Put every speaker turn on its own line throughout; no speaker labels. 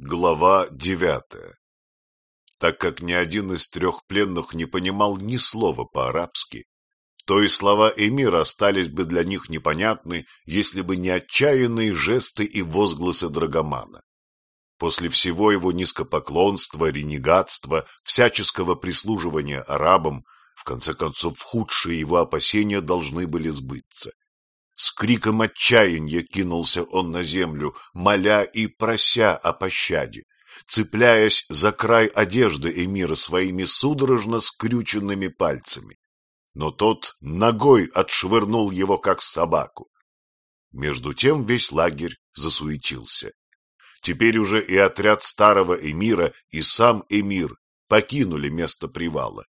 Глава девятая Так как ни один из трех пленных не понимал ни слова по-арабски, то и слова эмира остались бы для них непонятны, если бы не отчаянные жесты и возгласы Драгомана. После всего его низкопоклонства, ренегатства, всяческого прислуживания арабам, в конце концов, худшие его опасения должны были сбыться. С криком отчаяния кинулся он на землю, моля и прося о пощаде, цепляясь за край одежды эмира своими судорожно скрюченными пальцами. Но тот ногой отшвырнул его, как собаку. Между тем весь лагерь засуетился. Теперь уже и отряд старого эмира, и сам эмир покинули место привала.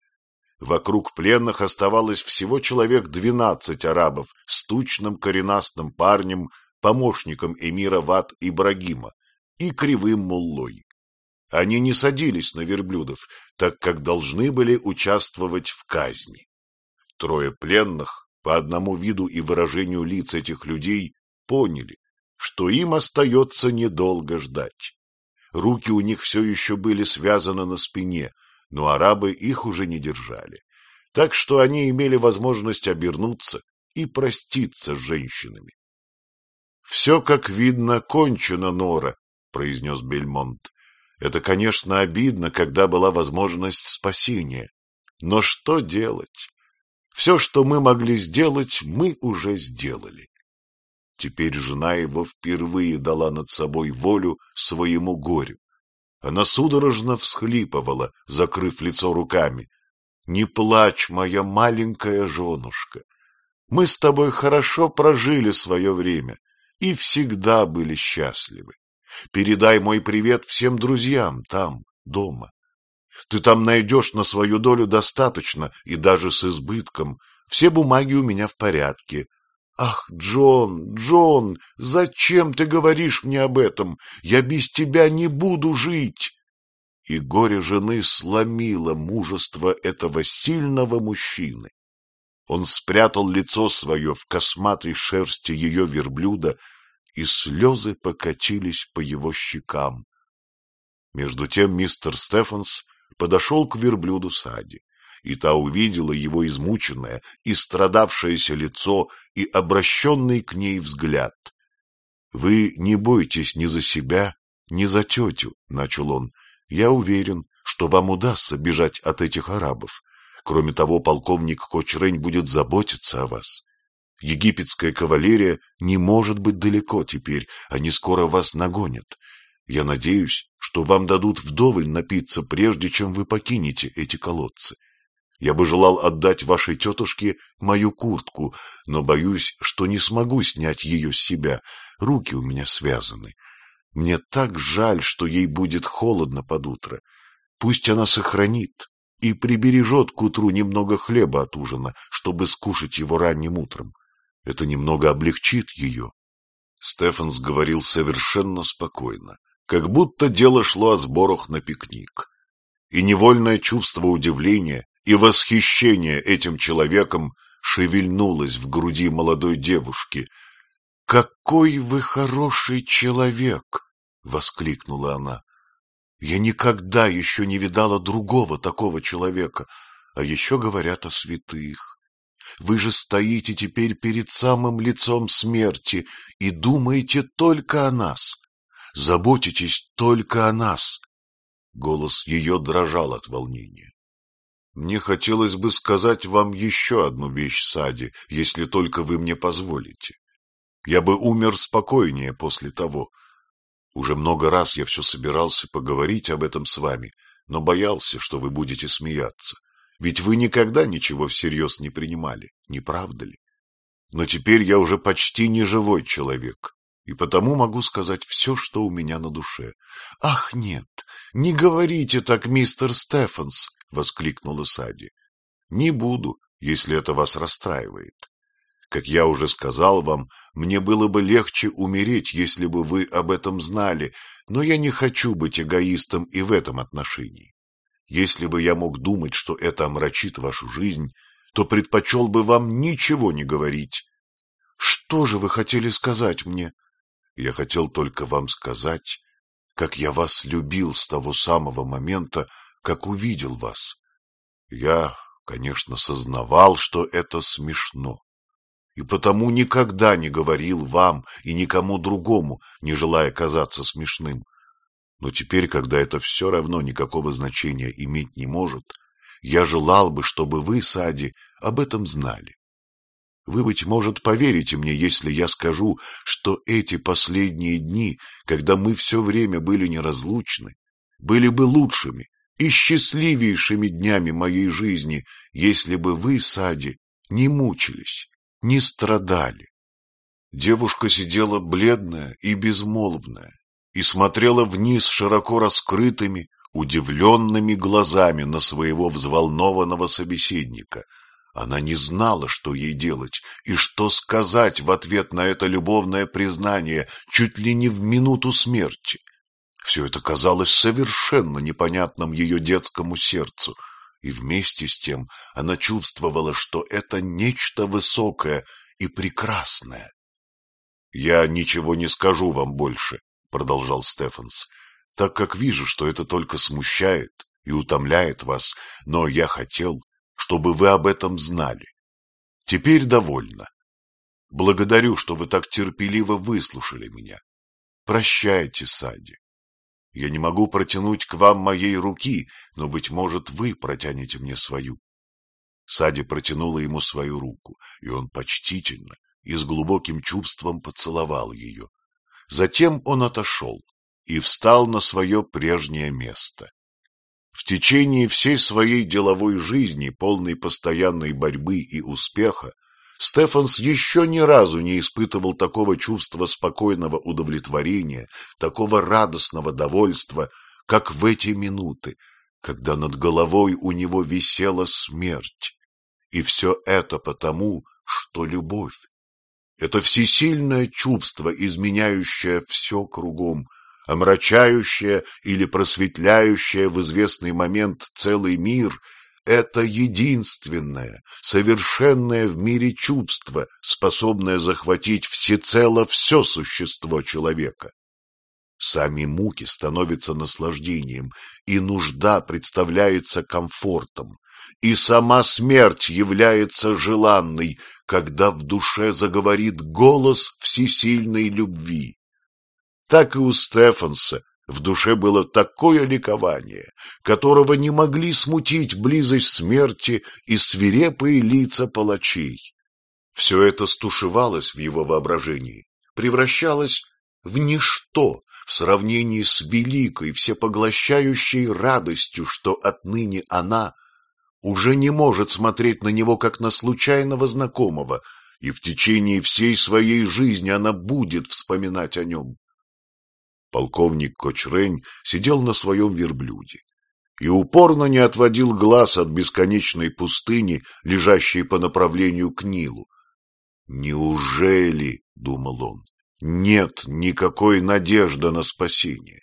Вокруг пленных оставалось всего человек двенадцать арабов с тучным коренастым парнем, помощником эмира Ват Ибрагима и кривым муллой. Они не садились на верблюдов, так как должны были участвовать в казни. Трое пленных, по одному виду и выражению лиц этих людей, поняли, что им остается недолго ждать. Руки у них все еще были связаны на спине, но арабы их уже не держали. Так что они имели возможность обернуться и проститься с женщинами. — Все, как видно, кончено, Нора, — произнес Бельмонт. — Это, конечно, обидно, когда была возможность спасения. Но что делать? Все, что мы могли сделать, мы уже сделали. Теперь жена его впервые дала над собой волю своему горю. Она судорожно всхлипывала, закрыв лицо руками. — Не плачь, моя маленькая женушка. Мы с тобой хорошо прожили свое время и всегда были счастливы. Передай мой привет всем друзьям там, дома. Ты там найдешь на свою долю достаточно и даже с избытком. Все бумаги у меня в порядке. Ах, Джон, Джон, зачем ты говоришь мне об этом? Я без тебя не буду жить. И горе жены сломило мужество этого сильного мужчины. Он спрятал лицо свое в косматой шерсти ее верблюда, и слезы покатились по его щекам. Между тем мистер Стефанс подошел к верблюду Сади и та увидела его измученное и страдавшееся лицо и обращенный к ней взгляд. — Вы не бойтесь ни за себя, ни за тетю, — начал он. — Я уверен, что вам удастся бежать от этих арабов. Кроме того, полковник Кочрень будет заботиться о вас. Египетская кавалерия не может быть далеко теперь, они скоро вас нагонят. Я надеюсь, что вам дадут вдоволь напиться, прежде чем вы покинете эти колодцы. Я бы желал отдать вашей тетушке мою куртку, но боюсь, что не смогу снять ее с себя. Руки у меня связаны. Мне так жаль, что ей будет холодно под утро. Пусть она сохранит и прибережет к утру немного хлеба от ужина, чтобы скушать его ранним утром. Это немного облегчит ее. Стефанс говорил совершенно спокойно, как будто дело шло о сборах на пикник. И невольное чувство удивления и восхищение этим человеком шевельнулось в груди молодой девушки. — Какой вы хороший человек! — воскликнула она. — Я никогда еще не видала другого такого человека, а еще говорят о святых. Вы же стоите теперь перед самым лицом смерти и думаете только о нас, заботитесь только о нас. Голос ее дрожал от волнения. Мне хотелось бы сказать вам еще одну вещь, Сади, если только вы мне позволите. Я бы умер спокойнее после того. Уже много раз я все собирался поговорить об этом с вами, но боялся, что вы будете смеяться. Ведь вы никогда ничего всерьез не принимали, не правда ли? Но теперь я уже почти не живой человек, и потому могу сказать все, что у меня на душе. — Ах, нет, не говорите так, мистер Стефанс, — воскликнула Сади. — Не буду, если это вас расстраивает. Как я уже сказал вам, мне было бы легче умереть, если бы вы об этом знали, но я не хочу быть эгоистом и в этом отношении. Если бы я мог думать, что это омрачит вашу жизнь, то предпочел бы вам ничего не говорить. — Что же вы хотели сказать мне? — Я хотел только вам сказать, как я вас любил с того самого момента, как увидел вас. Я, конечно, сознавал, что это смешно, и потому никогда не говорил вам и никому другому, не желая казаться смешным. Но теперь, когда это все равно никакого значения иметь не может, я желал бы, чтобы вы, Сади, об этом знали. Вы, быть может, поверите мне, если я скажу, что эти последние дни, когда мы все время были неразлучны, были бы лучшими и счастливейшими днями моей жизни, если бы вы, Сади, не мучились, не страдали. Девушка сидела бледная и безмолвная и смотрела вниз широко раскрытыми, удивленными глазами на своего взволнованного собеседника — она не знала, что ей делать и что сказать в ответ на это любовное признание чуть ли не в минуту смерти. Все это казалось совершенно непонятным ее детскому сердцу, и вместе с тем она чувствовала, что это нечто высокое и прекрасное. — Я ничего не скажу вам больше, — продолжал Стефанс, — так как вижу, что это только смущает и утомляет вас, но я хотел, чтобы вы об этом знали. Теперь довольно. Благодарю, что вы так терпеливо выслушали меня. Прощайте, Сади. Я не могу протянуть к вам моей руки, но, быть может, вы протянете мне свою. Сади протянула ему свою руку, и он почтительно и с глубоким чувством поцеловал ее. Затем он отошел и встал на свое прежнее место. В течение всей своей деловой жизни, полной постоянной борьбы и успеха, Стефанс еще ни разу не испытывал такого чувства спокойного удовлетворения, такого радостного довольства, как в эти минуты, когда над головой у него висела смерть. И все это потому, что любовь — это всесильное чувство, изменяющее все кругом, омрачающее или просветляющее в известный момент целый мир, это единственное, совершенное в мире чувство, способное захватить всецело все существо человека. Сами муки становятся наслаждением, и нужда представляется комфортом, и сама смерть является желанной, когда в душе заговорит голос всесильной любви так и у Стефанса в душе было такое ликование, которого не могли смутить близость смерти и свирепые лица палачей. Все это стушевалось в его воображении, превращалось в ничто в сравнении с великой, всепоглощающей радостью, что отныне она уже не может смотреть на него как на случайного знакомого, и в течение всей своей жизни она будет вспоминать о нем. Полковник Кочрень сидел на своем верблюде и упорно не отводил глаз от бесконечной пустыни, лежащей по направлению к Нилу. «Неужели, — думал он, — нет никакой надежды на спасение?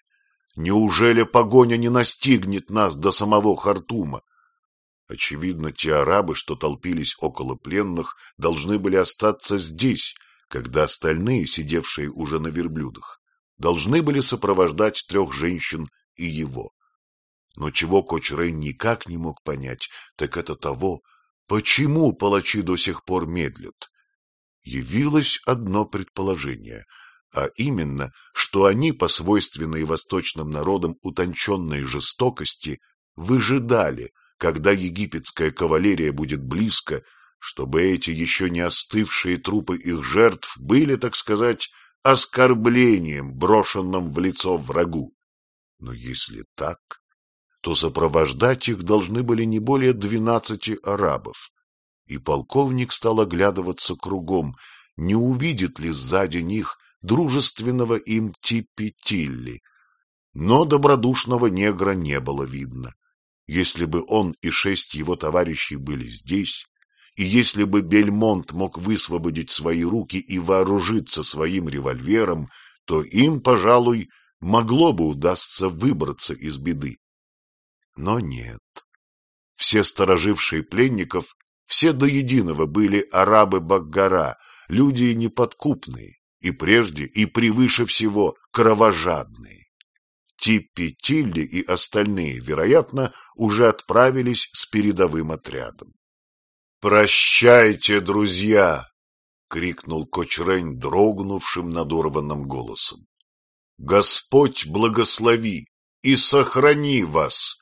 Неужели погоня не настигнет нас до самого Хартума? Очевидно, те арабы, что толпились около пленных, должны были остаться здесь, когда остальные, сидевшие уже на верблюдах, должны были сопровождать трех женщин и его. Но чего Кочрей никак не мог понять, так это того, почему палачи до сих пор медлят. Явилось одно предположение, а именно, что они, по свойственной восточным народам утонченной жестокости, выжидали, когда египетская кавалерия будет близко, чтобы эти еще не остывшие трупы их жертв были, так сказать, оскорблением, брошенным в лицо врагу. Но если так, то сопровождать их должны были не более двенадцати арабов. И полковник стал оглядываться кругом, не увидит ли сзади них дружественного им Типи Но добродушного негра не было видно. Если бы он и шесть его товарищей были здесь, и если бы Бельмонт мог высвободить свои руки и вооружиться своим револьвером, то им, пожалуй, могло бы удастся выбраться из беды. Но нет. Все сторожившие пленников, все до единого были арабы Баггара, люди неподкупные, и прежде, и превыше всего кровожадные. Типпи, Тилли и остальные, вероятно, уже отправились с передовым отрядом. «Прощайте, друзья!» — крикнул Кочрень дрогнувшим надорванным голосом. «Господь благослови и сохрани вас!»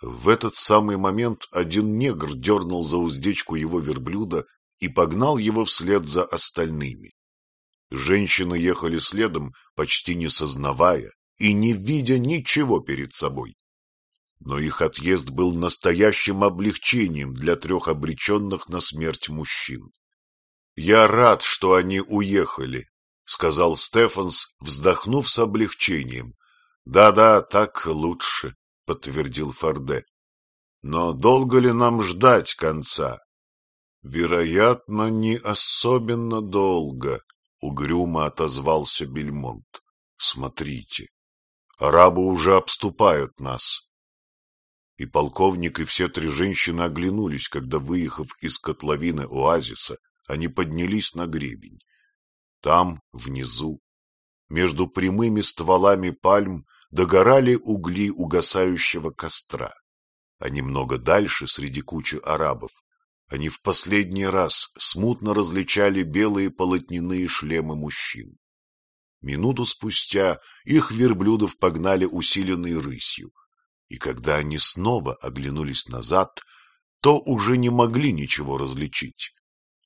В этот самый момент один негр дернул за уздечку его верблюда и погнал его вслед за остальными. Женщины ехали следом, почти не сознавая и не видя ничего перед собой. Но их отъезд был настоящим облегчением для трех обреченных на смерть мужчин. «Я рад, что они уехали», — сказал Стефанс, вздохнув с облегчением. «Да-да, так лучше», — подтвердил Форде. «Но долго ли нам ждать конца?» «Вероятно, не особенно долго», — угрюмо отозвался Бельмонт. «Смотрите, арабы уже обступают нас». И полковник, и все три женщины оглянулись, когда, выехав из котловины оазиса, они поднялись на гребень. Там, внизу, между прямыми стволами пальм, догорали угли угасающего костра. А немного дальше, среди кучи арабов, они в последний раз смутно различали белые полотняные шлемы мужчин. Минуту спустя их верблюдов погнали усиленной рысью, и когда они снова оглянулись назад, то уже не могли ничего различить.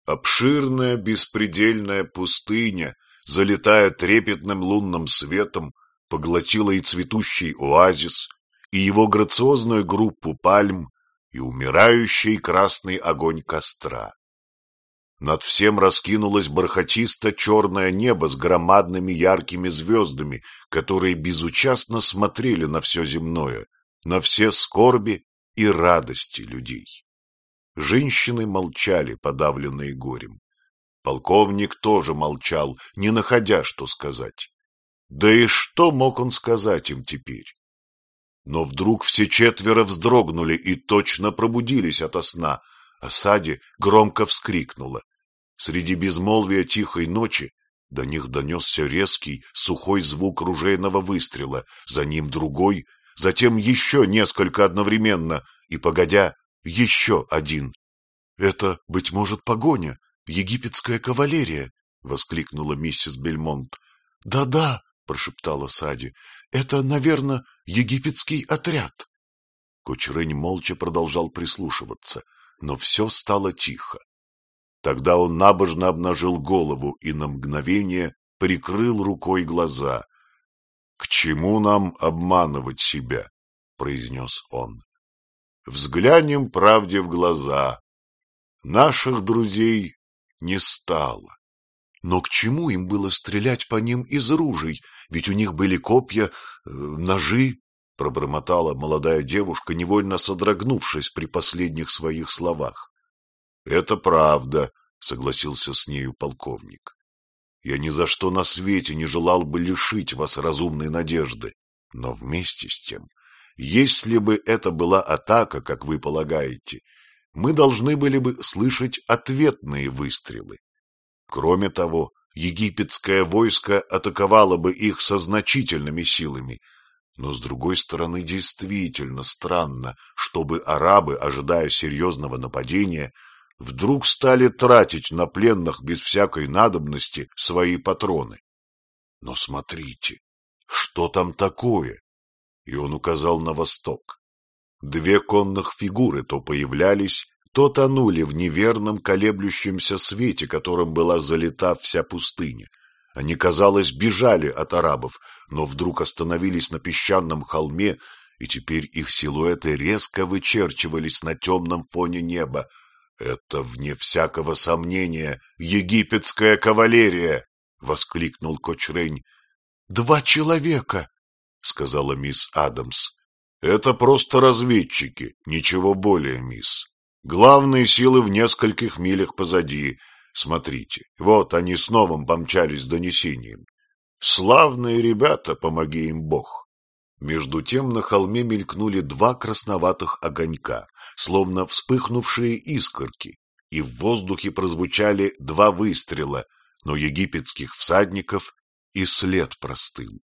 Обширная беспредельная пустыня, залетая трепетным лунным светом, поглотила и цветущий оазис, и его грациозную группу пальм, и умирающий красный огонь костра. Над всем раскинулось бархатисто-черное небо с громадными яркими звездами, которые безучастно смотрели на все земное, на все скорби и радости людей. Женщины молчали, подавленные горем. Полковник тоже молчал, не находя, что сказать. Да и что мог он сказать им теперь? Но вдруг все четверо вздрогнули и точно пробудились ото сна, а Сади громко вскрикнула. Среди безмолвия тихой ночи до них донесся резкий, сухой звук ружейного выстрела, за ним другой, затем еще несколько одновременно, и, погодя, еще один. — Это, быть может, погоня, египетская кавалерия, — воскликнула миссис Бельмонт. «Да — Да-да, — прошептала Сади, — это, наверное, египетский отряд. Кочерынь молча продолжал прислушиваться, но все стало тихо. Тогда он набожно обнажил голову и на мгновение прикрыл рукой глаза. — К чему нам обманывать себя? — произнес он. — Взглянем правде в глаза. Наших друзей не стало. Но к чему им было стрелять по ним из ружей? Ведь у них были копья, э, ножи, — пробормотала молодая девушка, невольно содрогнувшись при последних своих словах. — Это правда, — согласился с нею полковник. — Я ни за что на свете не желал бы лишить вас разумной надежды, но вместе с тем, если бы это была атака, как вы полагаете, мы должны были бы слышать ответные выстрелы. Кроме того, египетское войско атаковало бы их со значительными силами. Но, с другой стороны, действительно странно, чтобы арабы, ожидая серьезного нападения, вдруг стали тратить на пленных без всякой надобности свои патроны. Но смотрите, что там такое? И он указал на восток. Две конных фигуры то появлялись, то тонули в неверном колеблющемся свете, которым была залита вся пустыня. Они, казалось, бежали от арабов, но вдруг остановились на песчаном холме, и теперь их силуэты резко вычерчивались на темном фоне неба. «Это, вне всякого сомнения, египетская кавалерия!» — воскликнул Кочрень. «Два человека!» — сказала мисс Адамс. «Это просто разведчики, ничего более, мисс. Главные силы в нескольких милях позади. Смотрите, вот они с новым помчались с донесением. Славные ребята, помоги им Бог. Между тем на холме мелькнули два красноватых огонька, словно вспыхнувшие искорки, и в воздухе прозвучали два выстрела, но египетских всадников и след простыл.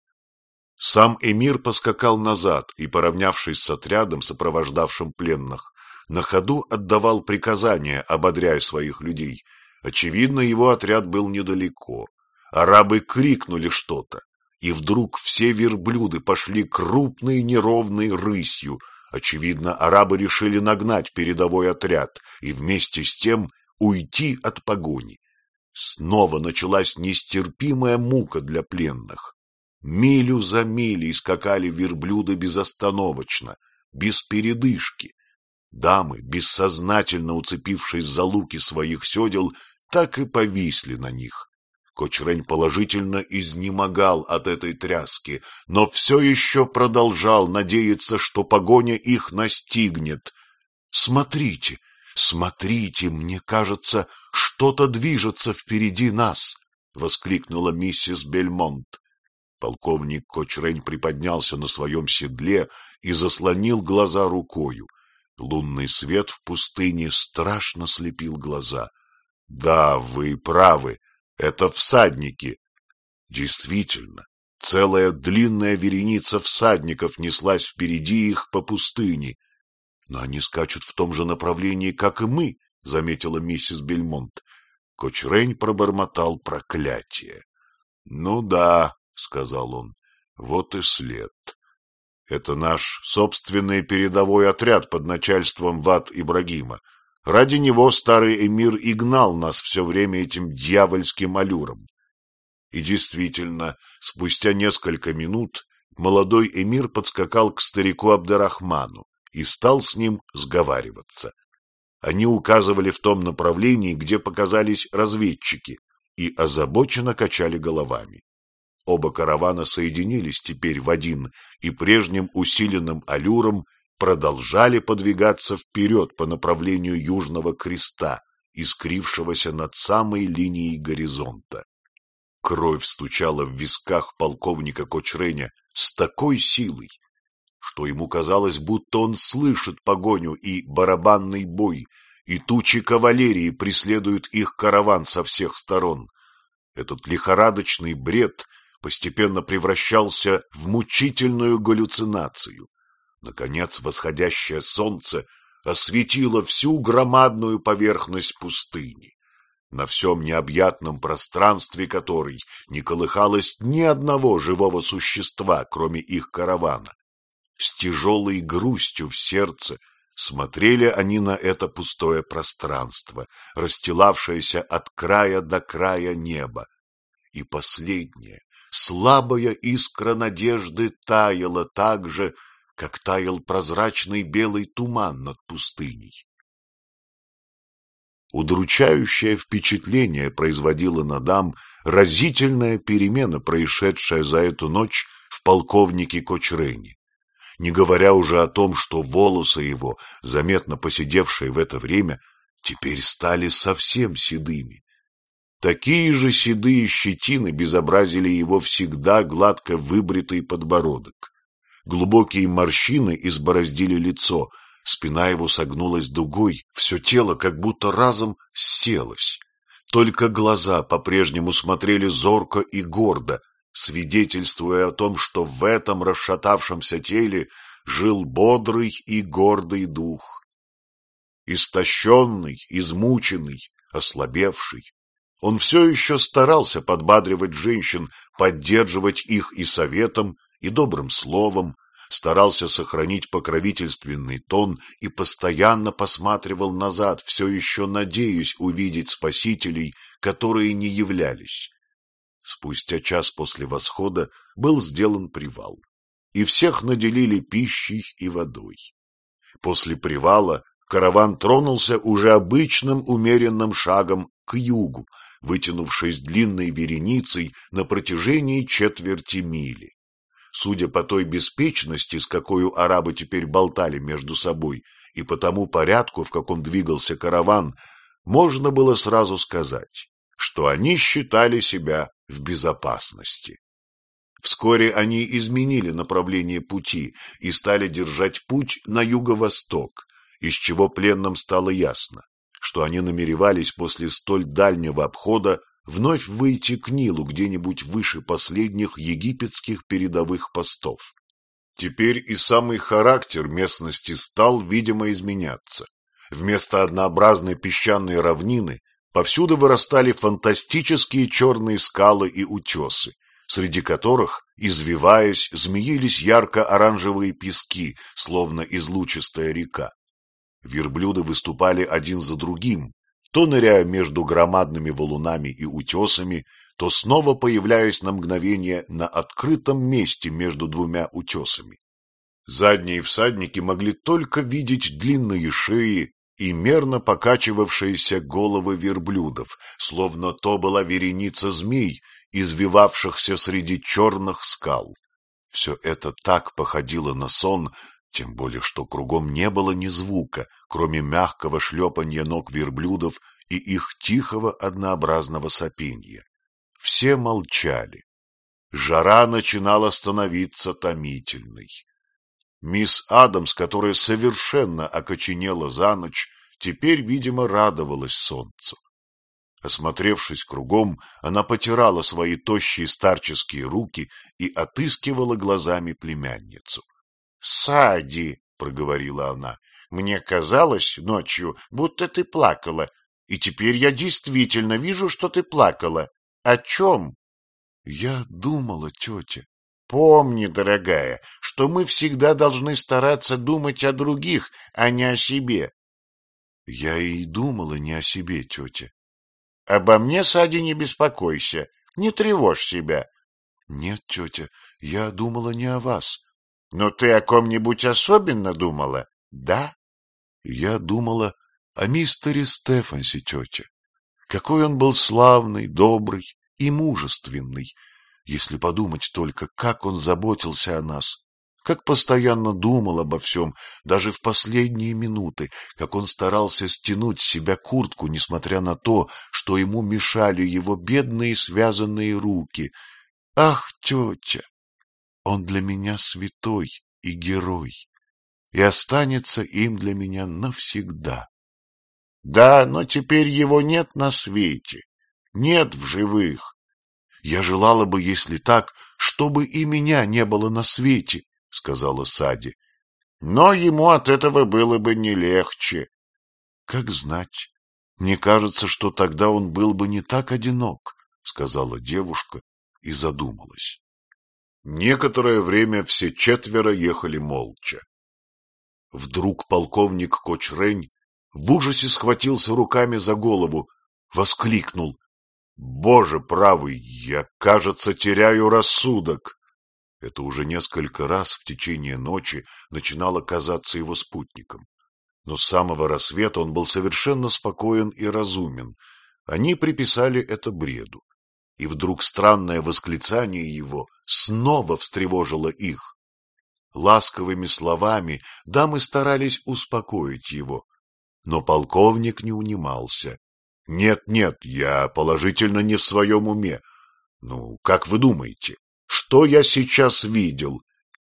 Сам эмир поскакал назад и, поравнявшись с отрядом, сопровождавшим пленных, на ходу отдавал приказания, ободряя своих людей. Очевидно, его отряд был недалеко. Арабы крикнули что-то, и вдруг все верблюды пошли крупной неровной рысью. Очевидно, арабы решили нагнать передовой отряд и вместе с тем уйти от погони. Снова началась нестерпимая мука для пленных. Милю за милей скакали верблюды безостановочно, без передышки. Дамы, бессознательно уцепившись за луки своих седел, так и повисли на них. Кочрень положительно изнемогал от этой тряски, но все еще продолжал надеяться, что погоня их настигнет. «Смотрите, смотрите, мне кажется, что-то движется впереди нас!» — воскликнула миссис Бельмонт. Полковник Кочрень приподнялся на своем седле и заслонил глаза рукою. Лунный свет в пустыне страшно слепил глаза. — Да, вы правы, это всадники. Действительно, целая длинная вереница всадников неслась впереди их по пустыне. Но они скачут в том же направлении, как и мы, — заметила миссис Бельмонт. Кочрень пробормотал проклятие. — Ну да, — сказал он, — вот и след. Это наш собственный передовой отряд под начальством Ват Ибрагима. Ради него старый эмир и гнал нас все время этим дьявольским аллюром. И действительно, спустя несколько минут молодой эмир подскакал к старику Абдарахману и стал с ним сговариваться. Они указывали в том направлении, где показались разведчики, и озабоченно качали головами. Оба каравана соединились теперь в один и прежним усиленным аллюром продолжали подвигаться вперед по направлению Южного Креста, искрившегося над самой линией горизонта. Кровь стучала в висках полковника Кочреня с такой силой, что ему казалось, будто он слышит погоню и барабанный бой, и тучи кавалерии преследуют их караван со всех сторон. Этот лихорадочный бред постепенно превращался в мучительную галлюцинацию. Наконец восходящее солнце осветило всю громадную поверхность пустыни, на всем необъятном пространстве которой не колыхалось ни одного живого существа, кроме их каравана. С тяжелой грустью в сердце смотрели они на это пустое пространство, расстилавшееся от края до края неба. И последнее, слабая искра надежды таяла так же, как таял прозрачный белый туман над пустыней. Удручающее впечатление производила на дам разительная перемена, происшедшая за эту ночь в полковнике Кочрене. Не говоря уже о том, что волосы его, заметно поседевшие в это время, теперь стали совсем седыми. Такие же седые щетины безобразили его всегда гладко выбритый подбородок. Глубокие морщины избороздили лицо, спина его согнулась дугой, все тело как будто разом селось. Только глаза по-прежнему смотрели зорко и гордо, свидетельствуя о том, что в этом расшатавшемся теле жил бодрый и гордый дух. Истощенный, измученный, ослабевший, он все еще старался подбадривать женщин, поддерживать их и советом, и добрым словом, старался сохранить покровительственный тон и постоянно посматривал назад, все еще надеясь увидеть спасителей, которые не являлись. Спустя час после восхода был сделан привал, и всех наделили пищей и водой. После привала караван тронулся уже обычным умеренным шагом к югу, вытянувшись длинной вереницей на протяжении четверти мили. Судя по той беспечности, с какой арабы теперь болтали между собой, и по тому порядку, в каком двигался караван, можно было сразу сказать, что они считали себя в безопасности. Вскоре они изменили направление пути и стали держать путь на юго-восток, из чего пленным стало ясно, что они намеревались после столь дальнего обхода вновь выйти к Нилу где-нибудь выше последних египетских передовых постов. Теперь и самый характер местности стал, видимо, изменяться. Вместо однообразной песчаной равнины повсюду вырастали фантастические черные скалы и утесы, среди которых, извиваясь, змеились ярко-оранжевые пески, словно излучистая река. Верблюды выступали один за другим, то ныряя между громадными валунами и утесами, то снова появляясь на мгновение на открытом месте между двумя утесами. Задние всадники могли только видеть длинные шеи и мерно покачивавшиеся головы верблюдов, словно то была вереница змей, извивавшихся среди черных скал. Все это так походило на сон, тем более что кругом не было ни звука, кроме мягкого шлепанья ног верблюдов и их тихого однообразного сопенья. Все молчали. Жара начинала становиться томительной. Мисс Адамс, которая совершенно окоченела за ночь, теперь, видимо, радовалась солнцу. Осмотревшись кругом, она потирала свои тощие старческие руки и отыскивала глазами племянницу. — Сади, — проговорила она, — мне казалось ночью, будто ты плакала, и теперь я действительно вижу, что ты плакала. О чем? — Я думала, тетя. Помни, дорогая, что мы всегда должны стараться думать о других, а не о себе. Я и думала не о себе, тетя. Обо мне, Сади, не беспокойся, не тревожь себя. Нет, тетя, я думала не о вас. Но ты о ком-нибудь особенно думала, да? Я думала о мистере Стефансе, тетя. Какой он был славный, добрый и мужественный, если подумать только, как он заботился о нас, как постоянно думал обо всем, даже в последние минуты, как он старался стянуть с себя куртку, несмотря на то, что ему мешали его бедные связанные руки. Ах, тетя, он для меня святой и герой, и останется им для меня навсегда. Да, но теперь его нет на свете, нет в живых. Я желала бы, если так, чтобы и меня не было на свете, — сказала Сади. Но ему от этого было бы не легче. Как знать. Мне кажется, что тогда он был бы не так одинок, — сказала девушка и задумалась. Некоторое время все четверо ехали молча. Вдруг полковник Кочрень в ужасе схватился руками за голову, воскликнул. Боже правый, я, кажется, теряю рассудок. Это уже несколько раз в течение ночи начинало казаться его спутником. Но с самого рассвета он был совершенно спокоен и разумен. Они приписали это бреду. И вдруг странное восклицание его снова встревожило их. Ласковыми словами дамы старались успокоить его, но полковник не унимался нет, нет, я положительно не в своем уме. Ну, как вы думаете, что я сейчас видел?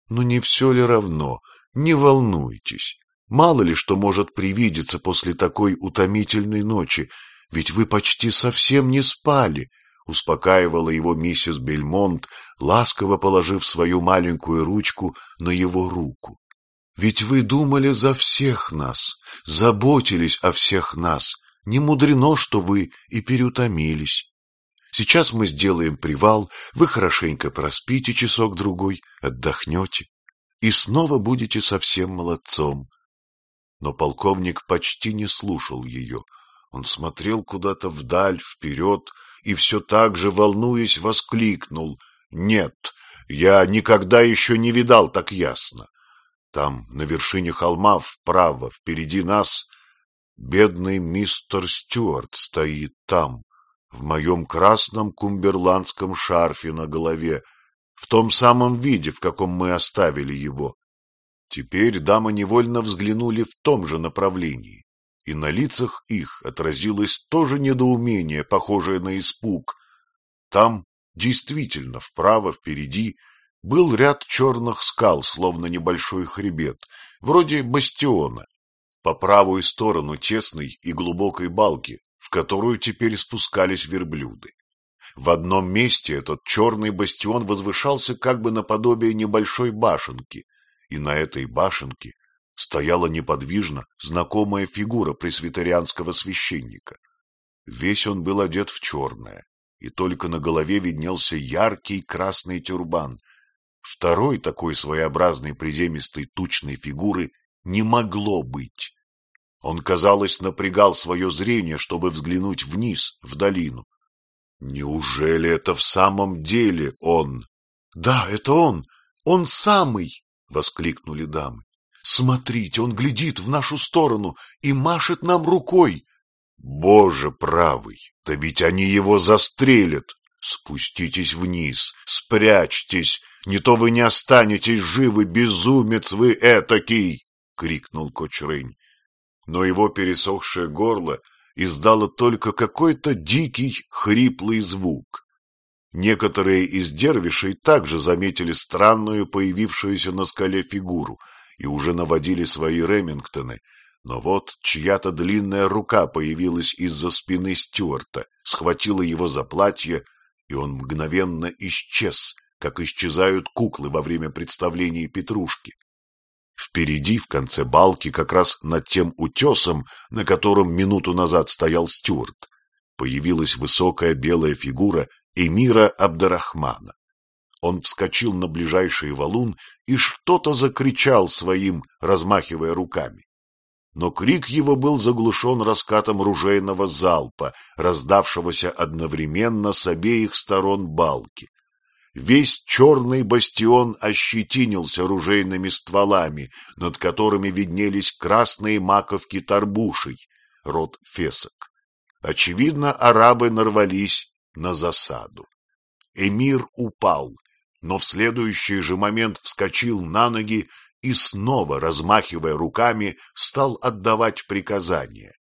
Ну, не все ли равно? Не волнуйтесь. Мало ли что может привидеться после такой утомительной ночи, ведь вы почти совсем не спали, — успокаивала его миссис Бельмонт, ласково положив свою маленькую ручку на его руку. Ведь вы думали за всех нас, заботились о всех нас, не мудрено, что вы и переутомились. Сейчас мы сделаем привал, вы хорошенько проспите часок-другой, отдохнете, и снова будете совсем молодцом. Но полковник почти не слушал ее. Он смотрел куда-то вдаль, вперед, и все так же, волнуясь, воскликнул. «Нет, я никогда еще не видал так ясно. Там, на вершине холма, вправо, впереди нас, Бедный мистер Стюарт стоит там, в моем красном кумберландском шарфе на голове, в том самом виде, в каком мы оставили его. Теперь дамы невольно взглянули в том же направлении, и на лицах их отразилось то же недоумение, похожее на испуг. Там, действительно, вправо, впереди, был ряд черных скал, словно небольшой хребет, вроде бастиона, по правую сторону тесной и глубокой балки, в которую теперь спускались верблюды. В одном месте этот черный бастион возвышался как бы наподобие небольшой башенки, и на этой башенке стояла неподвижно знакомая фигура пресвитерианского священника. Весь он был одет в черное, и только на голове виднелся яркий красный тюрбан. Второй такой своеобразной приземистой тучной фигуры не могло быть. Он, казалось, напрягал свое зрение, чтобы взглянуть вниз, в долину. Неужели это в самом деле он? — Да, это он! Он самый! — воскликнули дамы. — Смотрите, он глядит в нашу сторону и машет нам рукой. — Боже правый, да ведь они его застрелят! Спуститесь вниз, спрячьтесь, не то вы не останетесь живы, безумец вы этакий! — крикнул Кочрынь. Но его пересохшее горло издало только какой-то дикий, хриплый звук. Некоторые из дервишей также заметили странную появившуюся на скале фигуру и уже наводили свои ремингтоны, но вот чья-то длинная рука появилась из-за спины Стюарта, схватила его за платье, и он мгновенно исчез, как исчезают куклы во время представления Петрушки. Впереди, в конце балки, как раз над тем утесом, на котором минуту назад стоял Стюарт, появилась высокая белая фигура эмира Абдарахмана. Он вскочил на ближайший валун и что-то закричал своим, размахивая руками. Но крик его был заглушен раскатом ружейного залпа, раздавшегося одновременно с обеих сторон балки. Весь черный бастион ощетинился ружейными стволами, над которыми виднелись красные маковки тарбушей, род фесок. Очевидно, арабы нарвались на засаду. Эмир упал, но в следующий же момент вскочил на ноги и снова, размахивая руками, стал отдавать приказания.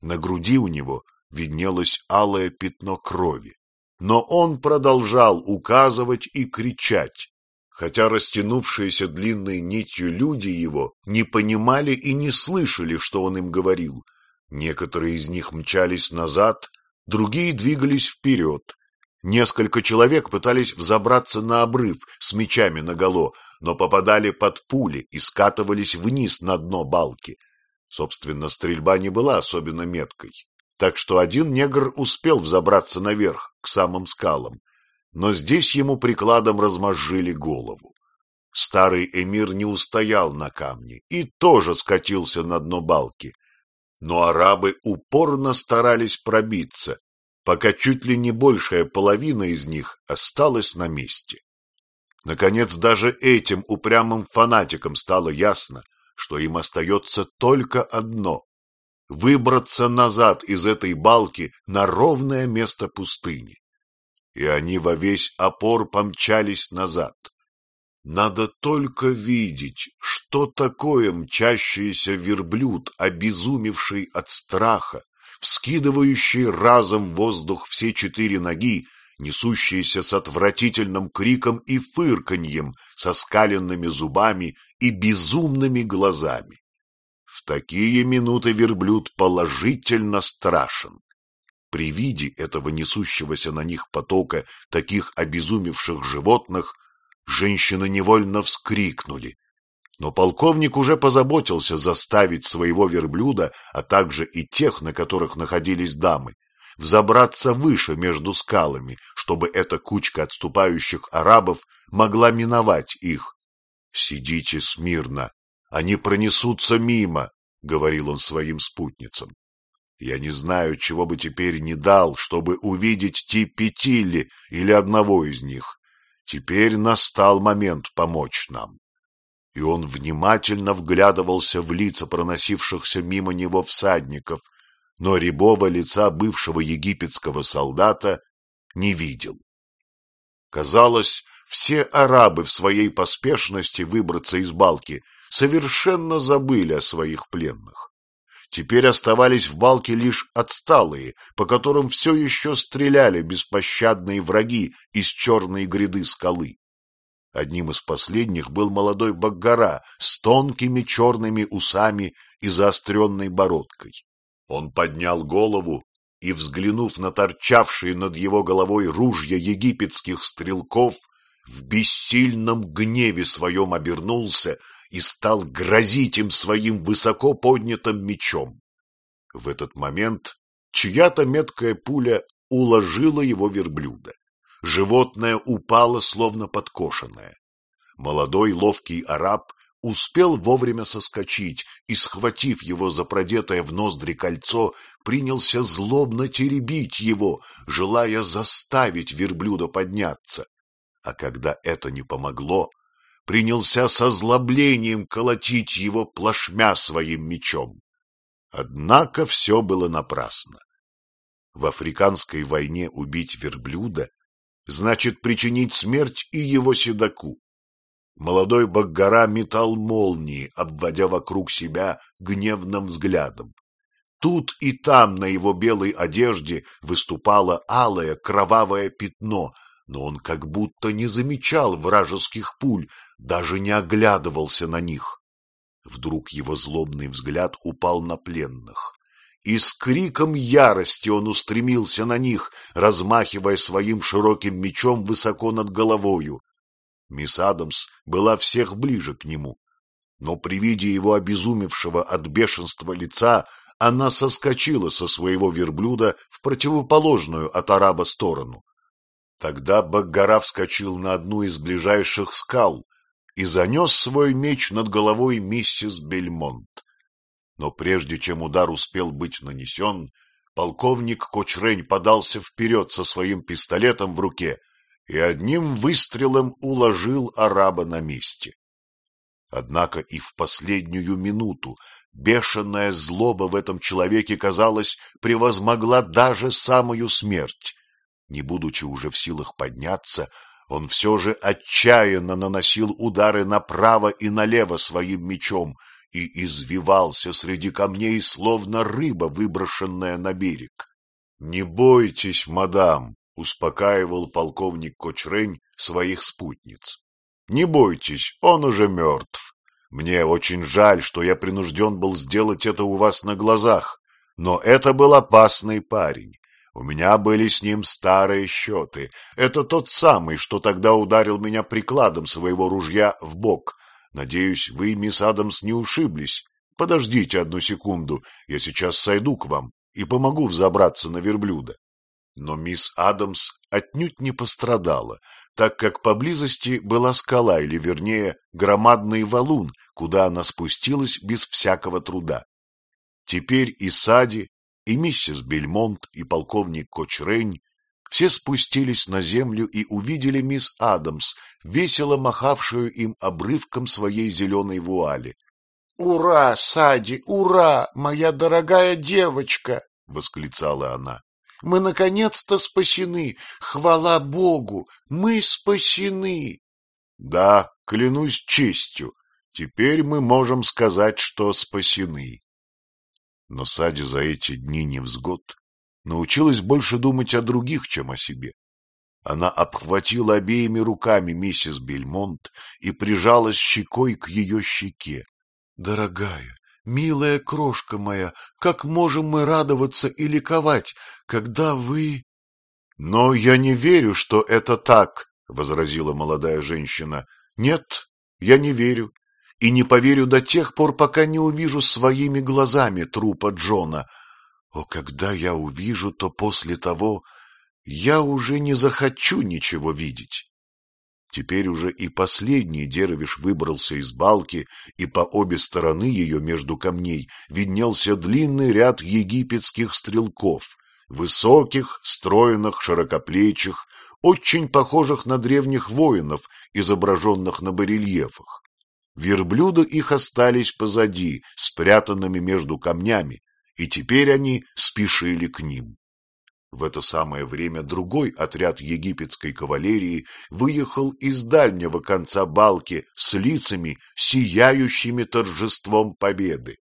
На груди у него виднелось алое пятно крови но он продолжал указывать и кричать, хотя растянувшиеся длинной нитью люди его не понимали и не слышали, что он им говорил. Некоторые из них мчались назад, другие двигались вперед. Несколько человек пытались взобраться на обрыв с мечами наголо, но попадали под пули и скатывались вниз на дно балки. Собственно, стрельба не была особенно меткой так что один негр успел взобраться наверх, к самым скалам, но здесь ему прикладом размозжили голову. Старый эмир не устоял на камне и тоже скатился на дно балки. Но арабы упорно старались пробиться, пока чуть ли не большая половина из них осталась на месте. Наконец, даже этим упрямым фанатикам стало ясно, что им остается только одно выбраться назад из этой балки на ровное место пустыни. И они во весь опор помчались назад. Надо только видеть, что такое мчащийся верблюд, обезумевший от страха, вскидывающий разом воздух все четыре ноги, несущийся с отвратительным криком и фырканьем, со скаленными зубами и безумными глазами. В такие минуты верблюд положительно страшен. При виде этого несущегося на них потока таких обезумевших животных женщины невольно вскрикнули. Но полковник уже позаботился заставить своего верблюда, а также и тех, на которых находились дамы, взобраться выше между скалами, чтобы эта кучка отступающих арабов могла миновать их. — Сидите смирно, они пронесутся мимо, — говорил он своим спутницам. Я не знаю, чего бы теперь не дал, чтобы увидеть Типетили или одного из них. Теперь настал момент помочь нам. И он внимательно вглядывался в лица проносившихся мимо него всадников, но рябого лица бывшего египетского солдата не видел. Казалось, все арабы в своей поспешности выбраться из балки совершенно забыли о своих пленных. Теперь оставались в балке лишь отсталые, по которым все еще стреляли беспощадные враги из черной гряды скалы. Одним из последних был молодой Баггара с тонкими черными усами и заостренной бородкой. Он поднял голову и, взглянув на торчавшие над его головой ружья египетских стрелков, в бессильном гневе своем обернулся и стал грозить им своим высоко поднятым мечом. В этот момент чья-то меткая пуля уложила его верблюда. Животное упало, словно подкошенное. Молодой ловкий араб успел вовремя соскочить и, схватив его за продетое в ноздри кольцо, принялся злобно теребить его, желая заставить верблюда подняться. А когда это не помогло, принялся со злоблением колотить его плашмя своим мечом. Однако все было напрасно. В африканской войне убить верблюда значит причинить смерть и его седаку. Молодой Баггара метал молнии, обводя вокруг себя гневным взглядом. Тут и там на его белой одежде выступало алое кровавое пятно, но он как будто не замечал вражеских пуль, даже не оглядывался на них. Вдруг его злобный взгляд упал на пленных и с криком ярости он устремился на них, размахивая своим широким мечом высоко над головою. Мисс Адамс была всех ближе к нему, но при виде его обезумевшего от бешенства лица она соскочила со своего верблюда в противоположную от араба сторону. Тогда Баггара вскочил на одну из ближайших скал и занес свой меч над головой миссис Бельмонт. Но прежде чем удар успел быть нанесен, полковник Кочрень подался вперед со своим пистолетом в руке и одним выстрелом уложил араба на месте. Однако и в последнюю минуту бешеная злоба в этом человеке, казалось, превозмогла даже самую смерть. Не будучи уже в силах подняться, он все же отчаянно наносил удары направо и налево своим мечом, и извивался среди камней, словно рыба, выброшенная на берег. — Не бойтесь, мадам, — успокаивал полковник Кочрень своих спутниц. — Не бойтесь, он уже мертв. Мне очень жаль, что я принужден был сделать это у вас на глазах, но это был опасный парень. У меня были с ним старые счеты. Это тот самый, что тогда ударил меня прикладом своего ружья в бок, Надеюсь, вы, мисс Адамс, не ушиблись. Подождите одну секунду, я сейчас сойду к вам и помогу взобраться на верблюда. Но мисс Адамс отнюдь не пострадала, так как поблизости была скала, или, вернее, громадный валун, куда она спустилась без всякого труда. Теперь и Сади, и миссис Бельмонт, и полковник Кочрень все спустились на землю и увидели мисс Адамс, весело махавшую им обрывком своей зеленой вуали. — Ура, Сади, ура, моя дорогая девочка! — восклицала она. — Мы наконец-то спасены! Хвала Богу! Мы спасены! — Да, клянусь честью, теперь мы можем сказать, что спасены. Но Сади за эти дни невзгод научилась больше думать о других, чем о себе. Она обхватила обеими руками миссис Бельмонт и прижалась щекой к ее щеке. — Дорогая, милая крошка моя, как можем мы радоваться и ликовать, когда вы... — Но я не верю, что это так, — возразила молодая женщина. — Нет, я не верю. И не поверю до тех пор, пока не увижу своими глазами трупа Джона. О, когда я увижу, то после того я уже не захочу ничего видеть. Теперь уже и последний дервиш выбрался из балки, и по обе стороны ее между камней виднелся длинный ряд египетских стрелков, высоких, стройных, широкоплечих, очень похожих на древних воинов, изображенных на барельефах. Верблюды их остались позади, спрятанными между камнями, и теперь они спешили к ним. В это самое время другой отряд египетской кавалерии выехал из дальнего конца балки с лицами, сияющими торжеством победы.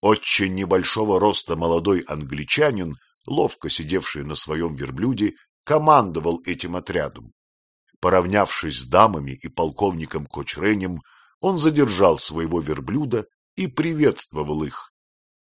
Очень небольшого роста молодой англичанин, ловко сидевший на своем верблюде, командовал этим отрядом. Поравнявшись с дамами и полковником Кочренем, он задержал своего верблюда и приветствовал их.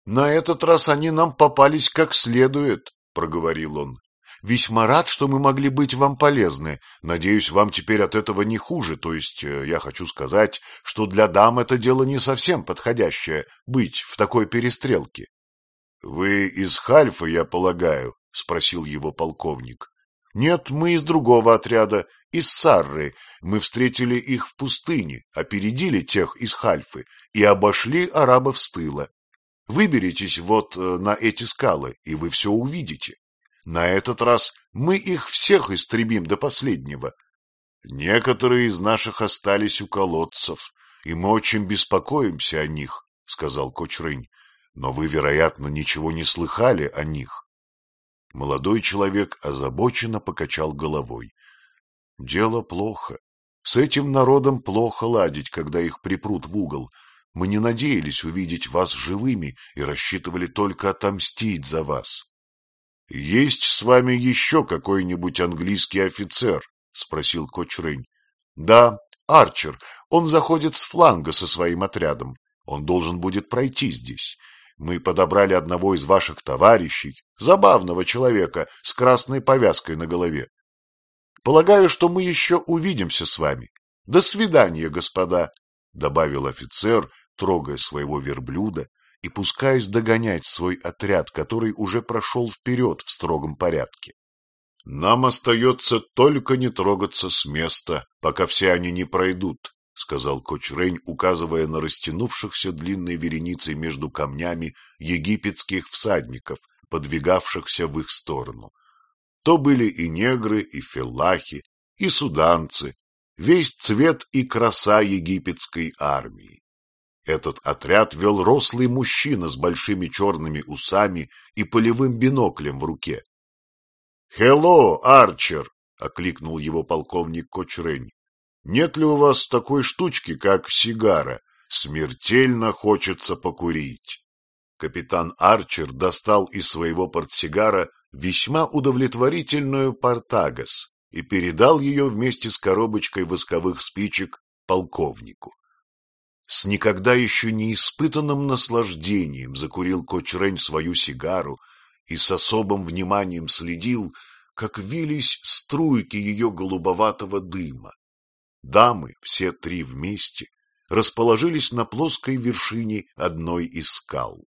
На этот раз они нам попались как следует, проговорил он. Весьма рад, что мы могли быть вам полезны. Надеюсь, вам теперь от этого не хуже. То есть, э, я хочу сказать, что для дам это дело не совсем подходящее — быть в такой перестрелке. — Вы из Хальфа, я полагаю? — спросил его полковник. — Нет, мы из другого отряда, из Сарры. Мы встретили их в пустыне, опередили тех из Хальфы и обошли арабов с тыла. Выберитесь вот э, на эти скалы, и вы все увидите. На этот раз мы их всех истребим до последнего. Некоторые из наших остались у колодцев, и мы очень беспокоимся о них, — сказал Кочрынь. Но вы, вероятно, ничего не слыхали о них. Молодой человек озабоченно покачал головой. Дело плохо. С этим народом плохо ладить, когда их припрут в угол. Мы не надеялись увидеть вас живыми и рассчитывали только отомстить за вас. — Есть с вами еще какой-нибудь английский офицер? — спросил Кочрынь. — Да, Арчер. Он заходит с фланга со своим отрядом. Он должен будет пройти здесь. Мы подобрали одного из ваших товарищей, забавного человека с красной повязкой на голове. Полагаю, что мы еще увидимся с вами. До свидания, господа, — добавил офицер, трогая своего верблюда и пускаясь догонять свой отряд, который уже прошел вперед в строгом порядке. — Нам остается только не трогаться с места, пока все они не пройдут, — сказал Кочрень, указывая на растянувшихся длинной вереницей между камнями египетских всадников, подвигавшихся в их сторону. То были и негры, и филлахи, и суданцы, весь цвет и краса египетской армии. Этот отряд вел рослый мужчина с большими черными усами и полевым биноклем в руке. — Хелло, Арчер! — окликнул его полковник Кочрень. — Нет ли у вас такой штучки, как сигара? Смертельно хочется покурить. Капитан Арчер достал из своего портсигара весьма удовлетворительную портагас и передал ее вместе с коробочкой восковых спичек полковнику. С никогда еще не испытанным наслаждением закурил Кочрень свою сигару и с особым вниманием следил, как вились струйки ее голубоватого дыма. Дамы, все три вместе, расположились на плоской вершине одной из скал.